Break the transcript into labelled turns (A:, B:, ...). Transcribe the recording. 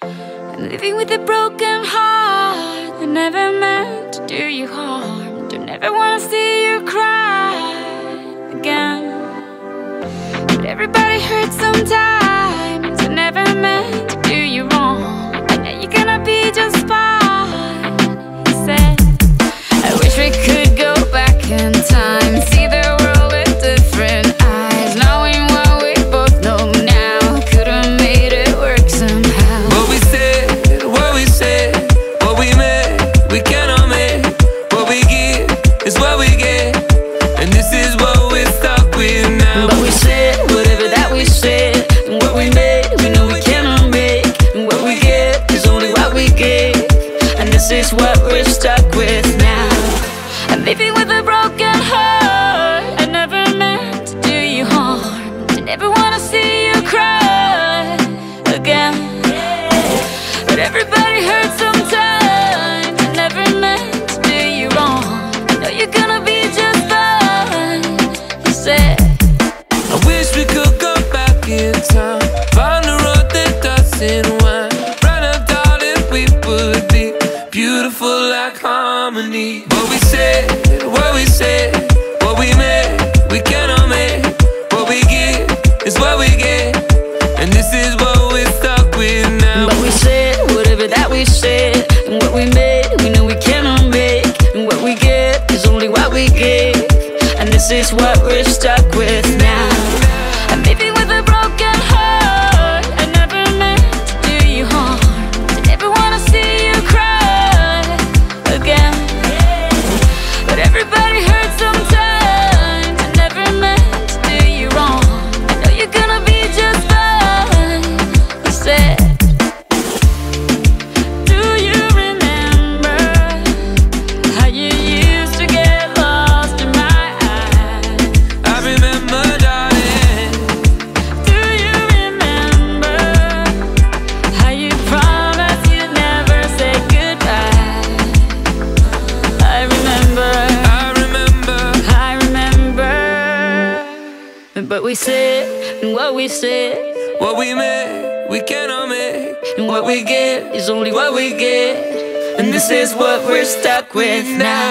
A: Living with a broken heart I never meant to do you harm. Don't ever wanna see you cry again. But everybody hurts sometimes. I never meant I'm living with a broken heart. I never meant to do you harm. I never wanna see you cry again. But everybody hurts
B: like harmony. What we said, what we said, what we made, we cannot make. What we give is what we get, and this is what we're stuck with now.
A: But we said whatever that we said, and what we made, we know we cannot make. And what we get is only what we get, and this is what we're stuck with now. But we said and what we said,
B: What we made, we cannot make.
A: and what we get is only what we get. And this is what we're stuck with now.